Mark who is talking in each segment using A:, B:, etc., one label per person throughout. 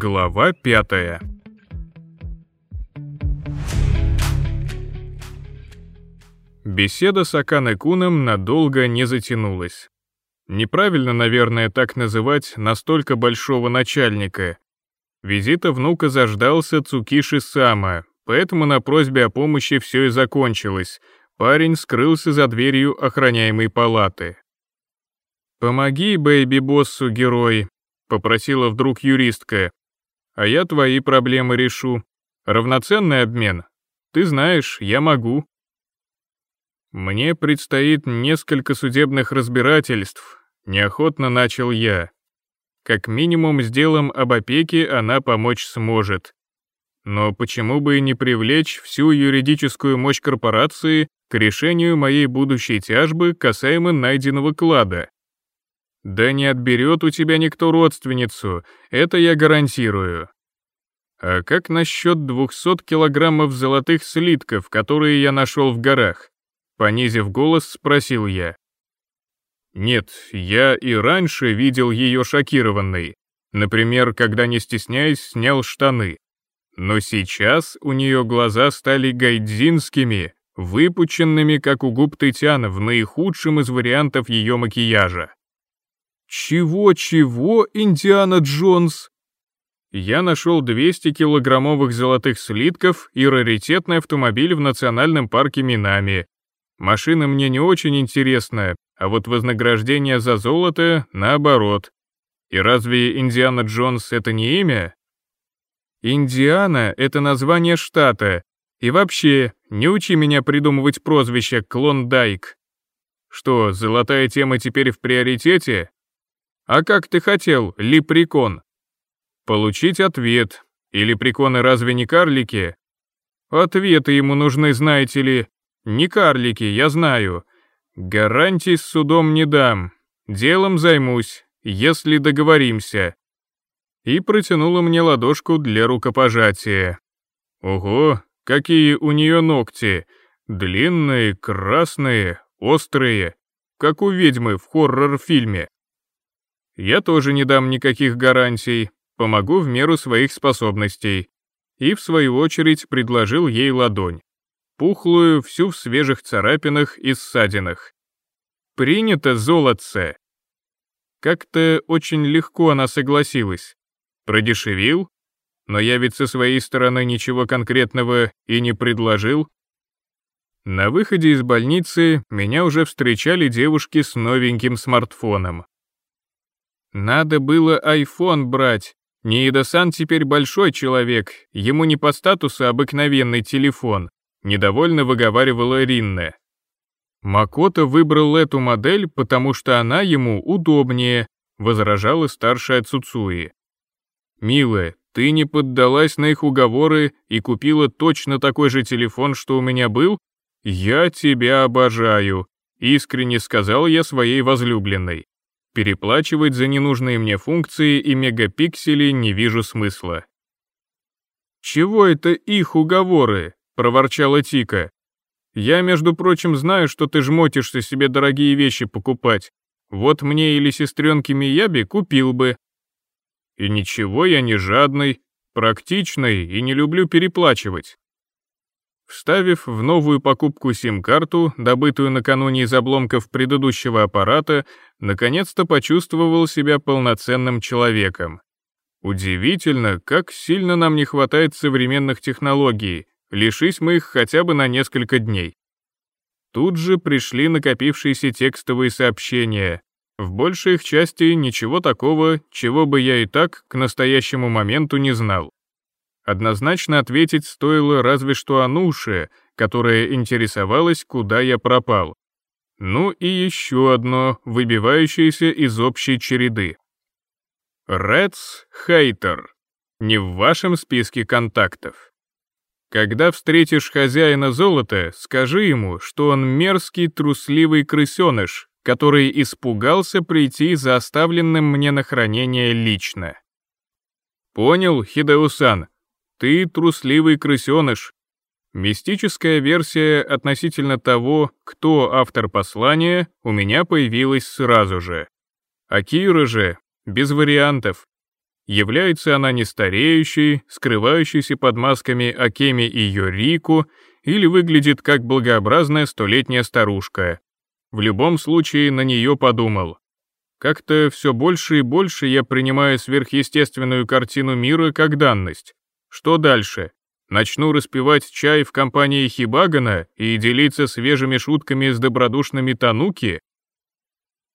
A: Глава пятая. Беседа с Аканой Куном надолго не затянулась. Неправильно, наверное, так называть настолько большого начальника. Визита внука заждался Цукиши Сама, поэтому на просьбе о помощи все и закончилось. Парень скрылся за дверью охраняемой палаты. «Помоги бэйби-боссу, герой», — попросила вдруг юристка а я твои проблемы решу. Равноценный обмен. Ты знаешь, я могу. Мне предстоит несколько судебных разбирательств, неохотно начал я. Как минимум с делом об опеке она помочь сможет. Но почему бы и не привлечь всю юридическую мощь корпорации к решению моей будущей тяжбы касаемо найденного клада? Да не отберет у тебя никто родственницу, это я гарантирую. А как насчет 200 килограммов золотых слитков, которые я нашел в горах? Понизив голос, спросил я. Нет, я и раньше видел ее шокированной. Например, когда, не стесняясь, снял штаны. Но сейчас у нее глаза стали гайдзинскими, выпученными, как у губ Тетяна, в наихудшем из вариантов ее макияжа. Чего-чего, Индиана Джонс? Я нашел 200 килограммовых золотых слитков и раритетный автомобиль в национальном парке Минами. Машина мне не очень интересная, а вот вознаграждение за золото наоборот. И разве Индиана Джонс это не имя? Индиана — это название штата. И вообще, не учи меня придумывать прозвище Клондайк. Что, золотая тема теперь в приоритете? «А как ты хотел, лепрекон?» «Получить ответ. И лепреконы разве не карлики?» «Ответы ему нужны, знаете ли. Не карлики, я знаю. Гарантий с судом не дам. Делом займусь, если договоримся». И протянула мне ладошку для рукопожатия. «Ого, какие у нее ногти! Длинные, красные, острые, как у ведьмы в хоррор-фильме. Я тоже не дам никаких гарантий, помогу в меру своих способностей. И, в свою очередь, предложил ей ладонь. Пухлую, всю в свежих царапинах и ссадинах. «Принято, золотце!» Как-то очень легко она согласилась. Продешевил? Но я ведь со своей стороны ничего конкретного и не предложил. На выходе из больницы меня уже встречали девушки с новеньким смартфоном. Надо было айфон брать. Неидо-сан теперь большой человек, ему не по статусу обыкновенный телефон, недовольно выговаривала Ринна. Макото выбрал эту модель, потому что она ему удобнее, возражала старшая Цуцуи. Милая, ты не поддалась на их уговоры и купила точно такой же телефон, что у меня был? Я тебя обожаю, искренне сказал я своей возлюбленной. Переплачивать за ненужные мне функции и мегапиксели не вижу смысла. «Чего это их уговоры?» — проворчала Тика. «Я, между прочим, знаю, что ты жмотишься себе дорогие вещи покупать. Вот мне или сестренке Мияби купил бы». «И ничего я не жадный, практичный и не люблю переплачивать вставив в новую покупку сим-карту, добытую накануне из обломков предыдущего аппарата, наконец-то почувствовал себя полноценным человеком. Удивительно, как сильно нам не хватает современных технологий, лишись мы их хотя бы на несколько дней. Тут же пришли накопившиеся текстовые сообщения. В большей их части ничего такого, чего бы я и так к настоящему моменту не знал. Однозначно ответить стоило разве что Ануше, которая интересовалась, куда я пропал. Ну и еще одно, выбивающееся из общей череды. Рэдс Хейтер. Не в вашем списке контактов. Когда встретишь хозяина золота, скажи ему, что он мерзкий трусливый крысеныш, который испугался прийти за оставленным мне на хранение лично. Понял, Хидеусан, ты трусливый крысеныш. Мистическая версия относительно того, кто автор послания, у меня появилась сразу же. Акира же, без вариантов. Является она не стареющей, скрывающейся под масками Акеми и Йорику, или выглядит как благообразная столетняя старушка. В любом случае на нее подумал. Как-то все больше и больше я принимаю сверхъестественную картину мира как данность. Что дальше? Начну распивать чай в компании Хибагана и делиться свежими шутками с добродушными Тануки?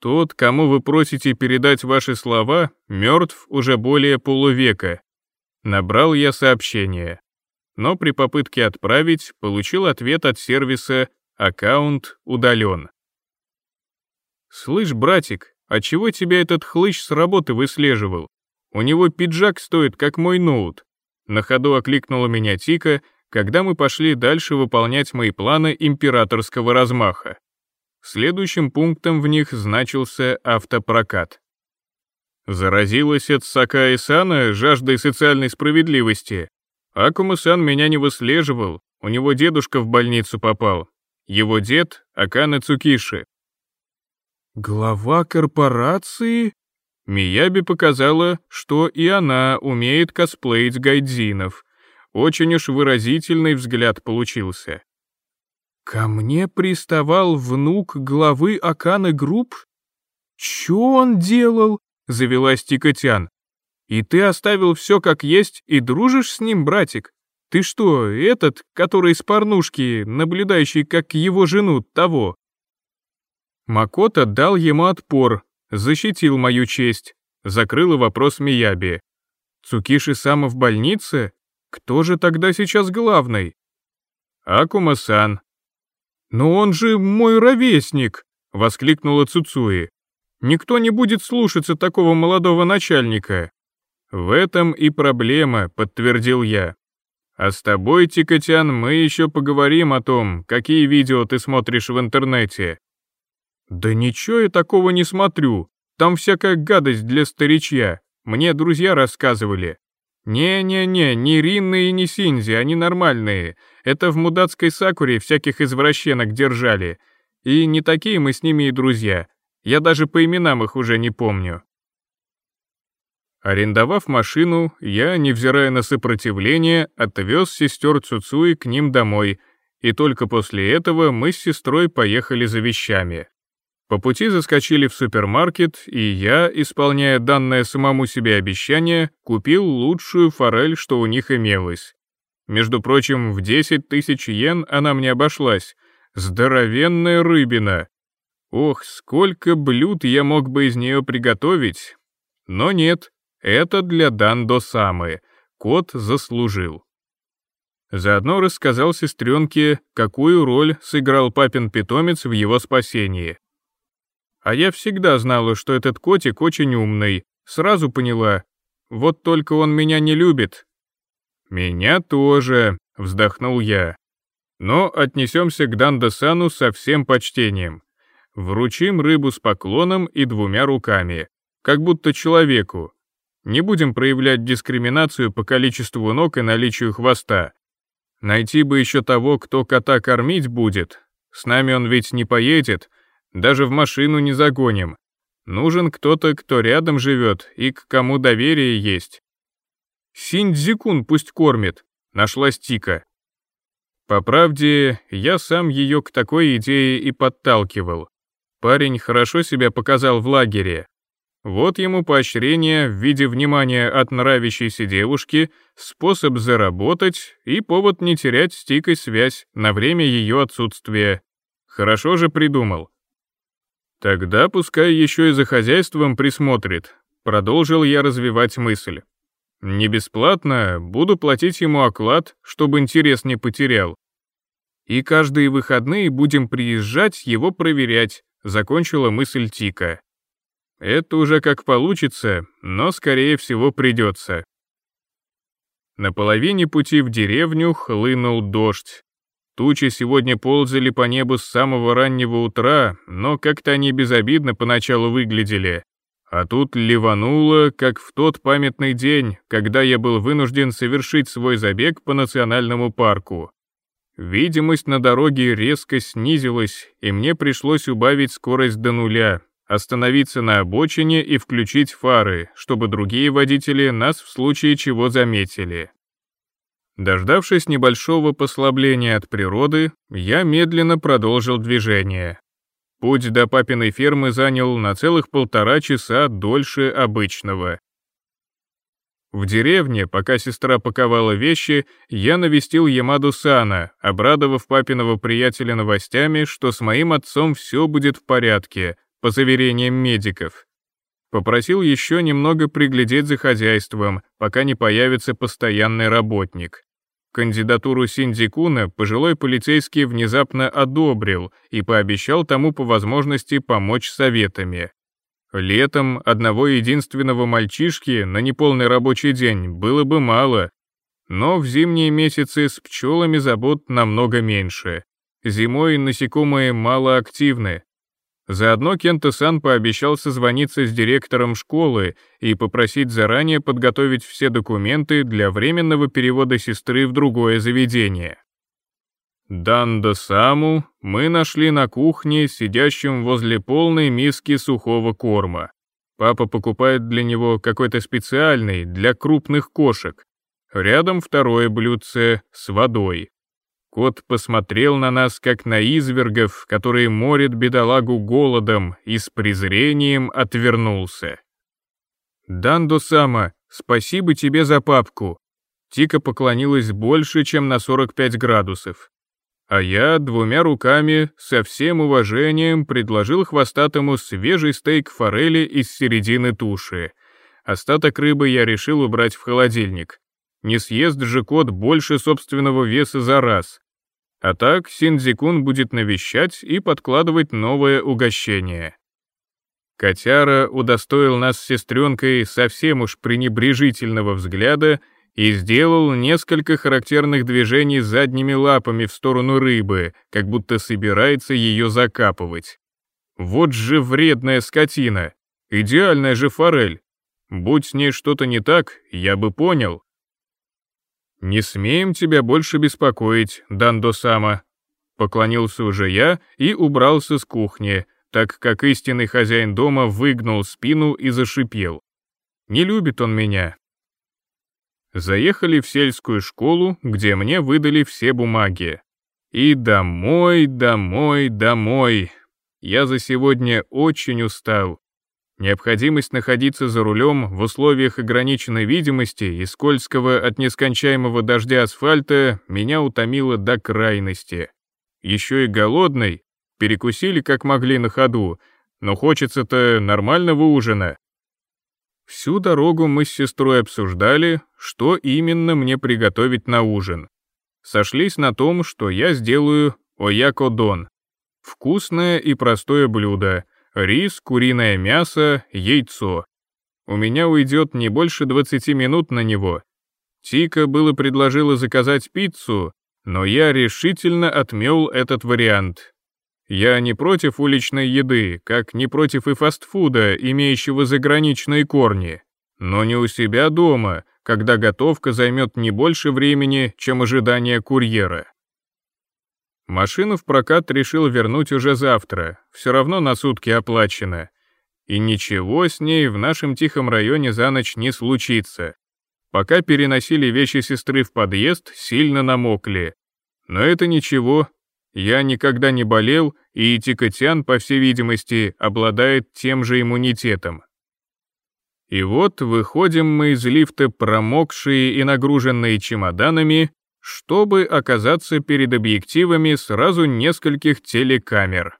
A: Тот, кому вы просите передать ваши слова, мертв уже более полувека. Набрал я сообщение. Но при попытке отправить получил ответ от сервиса «Аккаунт удален». «Слышь, братик, а чего тебя этот хлыщ с работы выслеживал? У него пиджак стоит, как мой ноут. На ходу окликнула меня Тика, когда мы пошли дальше выполнять мои планы императорского размаха. Следующим пунктом в них значился автопрокат. Заразилась от Сакаи Сана жаждой социальной справедливости. Акумасан меня не выслеживал, у него дедушка в больницу попал. Его дед — Акана Цукиши. «Глава корпорации?» Мияби показала, что и она умеет косплеить гайдзинов. Очень уж выразительный взгляд получился. «Ко мне приставал внук главы Акана Group? Чё он делал?» — завелась Тикотян. «И ты оставил все как есть и дружишь с ним, братик? Ты что, этот, который из порнушки, наблюдающий как его жену, того?» Макота дал ему отпор, защитил мою честь, закрыла вопрос Мияби. Цукиши Сама в больнице? Кто же тогда сейчас главный? Акума-сан. Но он же мой ровесник, воскликнула Цуцуи. Никто не будет слушаться такого молодого начальника. В этом и проблема, подтвердил я. А с тобой, Тикотян, мы еще поговорим о том, какие видео ты смотришь в интернете. «Да ничего я такого не смотрю. Там всякая гадость для старичья. Мне друзья рассказывали». «Не-не-не, не Ринны и не Синзи, они нормальные. Это в мудацкой Сакуре всяких извращенок держали. И не такие мы с ними и друзья. Я даже по именам их уже не помню». Арендовав машину, я, невзирая на сопротивление, отвез сестер Цуцуи к ним домой, и только после этого мы с сестрой поехали за вещами. По пути заскочили в супермаркет, и я, исполняя данное самому себе обещание, купил лучшую форель, что у них имелось. Между прочим, в 10 тысяч йен она мне обошлась. Здоровенная рыбина. Ох, сколько блюд я мог бы из нее приготовить. Но нет, это для Дандо самое. Кот заслужил. Заодно рассказал сестренке, какую роль сыграл папин питомец в его спасении. А я всегда знала, что этот котик очень умный. Сразу поняла. Вот только он меня не любит. «Меня тоже», — вздохнул я. «Но отнесемся к Дандасану со всем почтением. Вручим рыбу с поклоном и двумя руками, как будто человеку. Не будем проявлять дискриминацию по количеству ног и наличию хвоста. Найти бы еще того, кто кота кормить будет. С нами он ведь не поедет, даже в машину не загоним. Нужен кто-то, кто рядом живет и к кому доверие есть. Синдзикун пусть кормит, нашлась Тика. По правде, я сам ее к такой идее и подталкивал. Парень хорошо себя показал в лагере. Вот ему поощрение в виде внимания от нравящейся девушки, способ заработать и повод не терять с Тикой связь на время ее отсутствия. Хорошо же придумал. Тогда пускай еще и за хозяйством присмотрит, продолжил я развивать мысль. Не бесплатно, буду платить ему оклад, чтобы интерес не потерял. И каждые выходные будем приезжать его проверять, закончила мысль Тика. Это уже как получится, но скорее всего придется. На половине пути в деревню хлынул дождь. Тучи сегодня ползали по небу с самого раннего утра, но как-то они безобидно поначалу выглядели. А тут ливануло, как в тот памятный день, когда я был вынужден совершить свой забег по национальному парку. Видимость на дороге резко снизилась, и мне пришлось убавить скорость до нуля, остановиться на обочине и включить фары, чтобы другие водители нас в случае чего заметили. Дождавшись небольшого послабления от природы, я медленно продолжил движение. Путь до папиной фермы занял на целых полтора часа дольше обычного. В деревне, пока сестра паковала вещи, я навестил Ямаду Сана, обрадовав папиного приятеля новостями, что с моим отцом все будет в порядке, по заверениям медиков. Попросил еще немного приглядеть за хозяйством, пока не появится постоянный работник. Кандидатуру Синдзикуна пожилой полицейский внезапно одобрил и пообещал тому по возможности помочь советами. Летом одного единственного мальчишки на неполный рабочий день было бы мало, но в зимние месяцы с пчелами забот намного меньше. Зимой насекомые мало активны, Заодно Кента-сан пообещал созвониться с директором школы и попросить заранее подготовить все документы для временного перевода сестры в другое заведение. Данда-саму мы нашли на кухне, сидящим возле полной миски сухого корма. Папа покупает для него какой-то специальный, для крупных кошек. Рядом второе блюдце с водой. Кот посмотрел на нас, как на извергов, которые морят бедолагу голодом, и с презрением отвернулся. «Дандо Сама, спасибо тебе за папку!» Тика поклонилась больше, чем на 45 градусов. А я двумя руками, со всем уважением, предложил хвостатому свежий стейк форели из середины туши. Остаток рыбы я решил убрать в холодильник. Не съест же кот больше собственного веса за раз. А так Синдзикун будет навещать и подкладывать новое угощение. Котяра удостоил нас с сестренкой совсем уж пренебрежительного взгляда и сделал несколько характерных движений задними лапами в сторону рыбы, как будто собирается ее закапывать. Вот же вредная скотина! Идеальная же форель! Будь с ней что-то не так, я бы понял. «Не смеем тебя больше беспокоить, Дандосама», — поклонился уже я и убрался с кухни, так как истинный хозяин дома выгнул спину и зашипел. «Не любит он меня». Заехали в сельскую школу, где мне выдали все бумаги. И домой, домой, домой. Я за сегодня очень устал. Необходимость находиться за рулем в условиях ограниченной видимости и скользкого от нескончаемого дождя асфальта меня утомила до крайности. Еще и голодный, перекусили как могли на ходу, но хочется-то нормального ужина. Всю дорогу мы с сестрой обсуждали, что именно мне приготовить на ужин. Сошлись на том, что я сделаю оякодон. Вкусное и простое блюдо — Рис, куриное мясо, яйцо. У меня уйдет не больше 20 минут на него. Тика было предложила заказать пиццу, но я решительно отмел этот вариант. Я не против уличной еды, как не против и фастфуда, имеющего заграничные корни, но не у себя дома, когда готовка займет не больше времени, чем ожидание курьера. Машину в прокат решил вернуть уже завтра, все равно на сутки оплачено. И ничего с ней в нашем тихом районе за ночь не случится. Пока переносили вещи сестры в подъезд, сильно намокли. Но это ничего. Я никогда не болел, и Тикотян, по всей видимости, обладает тем же иммунитетом. И вот выходим мы из лифта промокшие и нагруженные чемоданами, чтобы оказаться перед объективами сразу нескольких телекамер.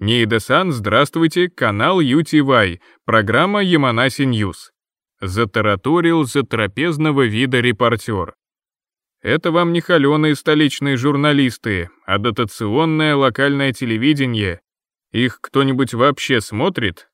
A: Нейда-сан, здравствуйте, канал UTY, программа Яманаси News. Затараторил затрапезного вида репортер. Это вам не холеные столичные журналисты, а дотационное локальное телевидение. Их кто-нибудь вообще смотрит?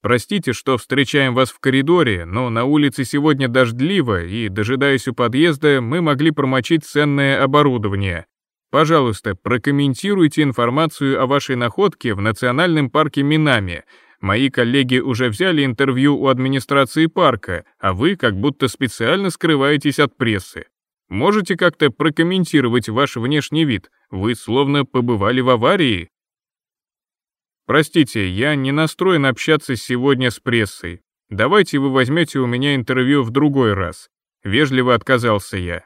A: Простите, что встречаем вас в коридоре, но на улице сегодня дождливо, и, дожидаясь у подъезда, мы могли промочить ценное оборудование. Пожалуйста, прокомментируйте информацию о вашей находке в национальном парке Минами. Мои коллеги уже взяли интервью у администрации парка, а вы как будто специально скрываетесь от прессы. Можете как-то прокомментировать ваш внешний вид? Вы словно побывали в аварии. «Простите, я не настроен общаться сегодня с прессой. Давайте вы возьмете у меня интервью в другой раз». Вежливо отказался я.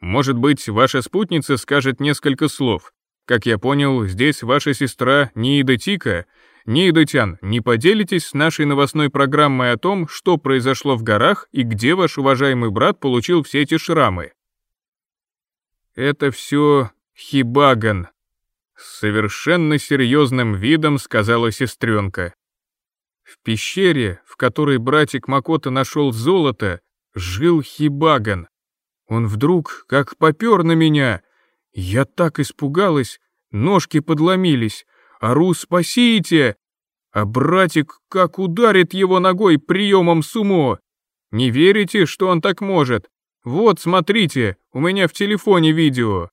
A: «Может быть, ваша спутница скажет несколько слов. Как я понял, здесь ваша сестра Ниида Тика. Ниида Тян, не поделитесь с нашей новостной программой о том, что произошло в горах и где ваш уважаемый брат получил все эти шрамы?» «Это все Хибаган», с совершенно серьезным видом сказала сестренка. В пещере, в которой братик Макота нашел золото, жил Хибаган. Он вдруг как попер на меня. Я так испугалась, ножки подломились. «Ару, спасите!» А братик как ударит его ногой приемом сумо. Не верите, что он так может? Вот, смотрите, у меня в телефоне видео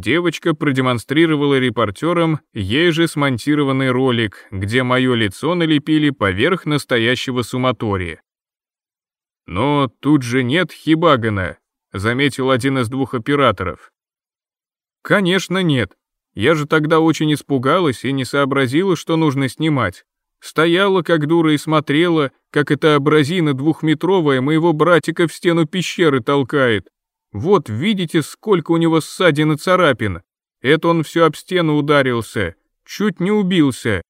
A: девочка продемонстрировала репортерам ей же смонтированный ролик, где мое лицо налепили поверх настоящего суматория. «Но тут же нет Хибагана», — заметил один из двух операторов. «Конечно нет. Я же тогда очень испугалась и не сообразила, что нужно снимать. Стояла, как дура, и смотрела, как эта абразина двухметровая моего братика в стену пещеры толкает. Вот видите, сколько у него ссадин и царапин. Это он все об стену ударился, чуть не убился.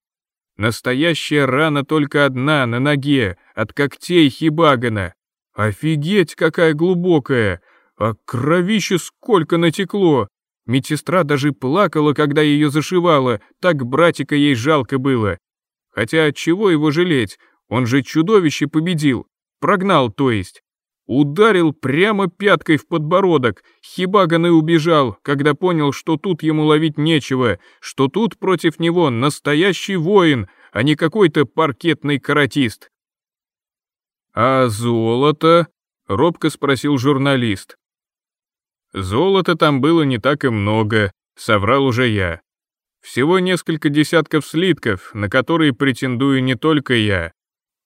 A: Настоящая рана только одна, на ноге, от когтей Хибагана. Офигеть, какая глубокая! А кровище сколько натекло! Медсестра даже плакала, когда ее зашивала, так братика ей жалко было. Хотя от чего его жалеть, он же чудовище победил, прогнал, то есть. Ударил прямо пяткой в подбородок. Хибаган и убежал, когда понял, что тут ему ловить нечего, что тут против него настоящий воин, а не какой-то паркетный каратист. «А золото?» — робко спросил журналист. «Золота там было не так и много», — соврал уже я. «Всего несколько десятков слитков, на которые претендую не только я.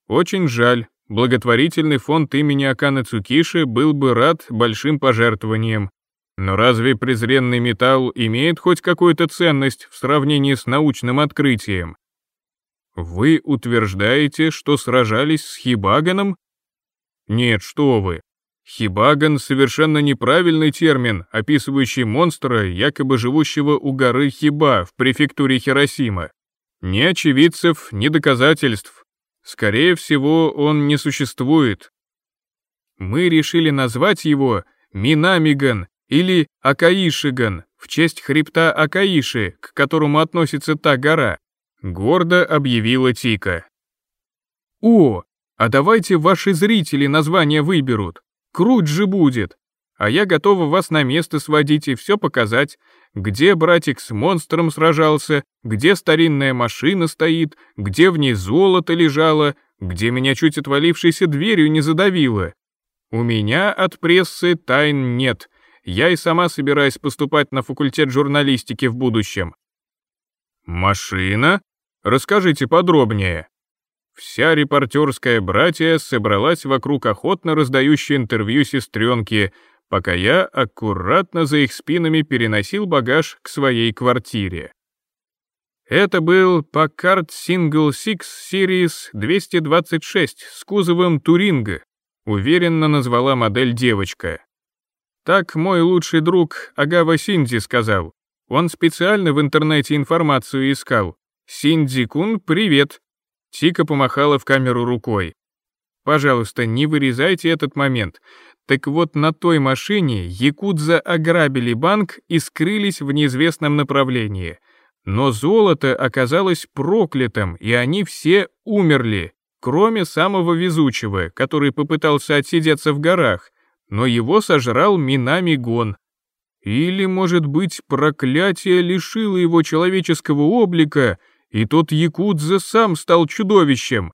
A: Очень жаль, благотворительный фонд имени Акана Цукиши был бы рад большим пожертвованиям. Но разве презренный металл имеет хоть какую-то ценность в сравнении с научным открытием? Вы утверждаете, что сражались с Хибаганом? Нет, что вы. Хибаган — совершенно неправильный термин, описывающий монстра, якобы живущего у горы Хиба в префектуре Хиросима. Ни очевидцев, ни доказательств, Скорее всего, он не существует. Мы решили назвать его Минамиган или Акаишиган в честь хребта Акаиши, к которому относится та гора, гордо объявила Тика. О, а давайте ваши зрители название выберут. Круть же будет, а я готова вас на место сводить и все показать, где братик с монстром сражался, где старинная машина стоит, где в ней золото лежало, где меня чуть отвалившейся дверью не задавило. У меня от прессы тайн нет, я и сама собираюсь поступать на факультет журналистики в будущем». «Машина? Расскажите подробнее». Вся репортерская братья собралась вокруг охотно раздающей интервью сестренки, пока я аккуратно за их спинами переносил багаж к своей квартире. Это был Packard Single Six Series 226 с кузовом Туринга, уверенно назвала модель девочка. Так мой лучший друг Агава Синдзи сказал. Он специально в интернете информацию искал. «Синдзи-кун, привет!» Тика помахала в камеру рукой. «Пожалуйста, не вырезайте этот момент. Так вот, на той машине якудза ограбили банк и скрылись в неизвестном направлении. Но золото оказалось проклятым, и они все умерли, кроме самого везучего, который попытался отсидеться в горах, но его сожрал Минами Гон. Или, может быть, проклятие лишило его человеческого облика, и тот якудза сам стал чудовищем,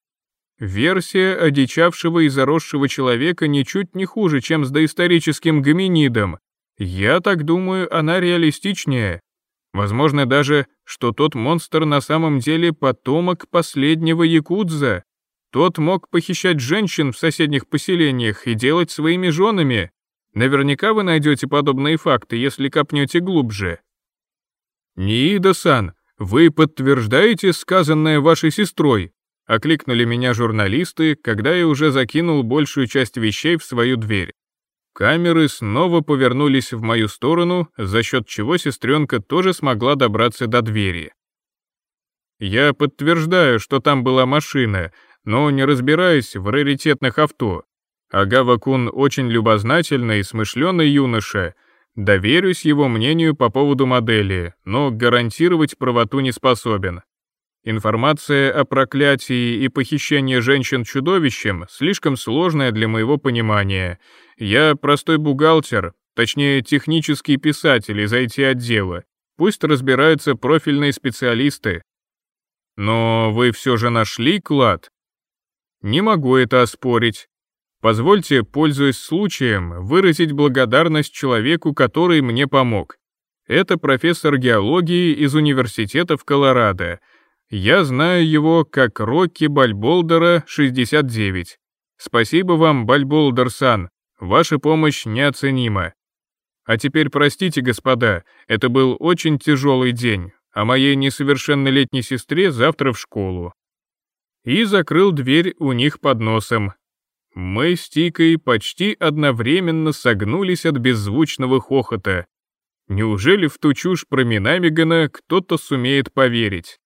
A: Версия одичавшего и заросшего человека ничуть не хуже, чем с доисторическим гоминидом. Я так думаю, она реалистичнее. Возможно даже, что тот монстр на самом деле потомок последнего якудза. Тот мог похищать женщин в соседних поселениях и делать своими женами. Наверняка вы найдете подобные факты, если копнете глубже. Ниида-сан, вы подтверждаете сказанное вашей сестрой? — окликнули меня журналисты, когда я уже закинул большую часть вещей в свою дверь. Камеры снова повернулись в мою сторону, за счет чего сестренка тоже смогла добраться до двери. Я подтверждаю, что там была машина, но не разбираюсь в раритетных авто. Агава-кун очень любознательный и смышленый юноша. Доверюсь его мнению по поводу модели, но гарантировать правоту не способен. Информация о проклятии и похищении женщин чудовищем слишком сложная для моего понимания. Я простой бухгалтер, точнее технический писатель из IT-отдела. Пусть разбираются профильные специалисты. Но вы все же нашли клад? Не могу это оспорить. Позвольте, пользуясь случаем, выразить благодарность человеку, который мне помог. Это профессор геологии из университета в Колорадо — я знаю его как Рокки Бальболдера 69. Спасибо вам, Бальболдер-сан, ваша помощь неоценима. А теперь простите, господа, это был очень тяжелый день, а моей несовершеннолетней сестре завтра в школу. И закрыл дверь у них под носом. Мы с Тикой почти одновременно согнулись от беззвучного хохота. Неужели в ту чушь про Минамигана кто-то сумеет поверить?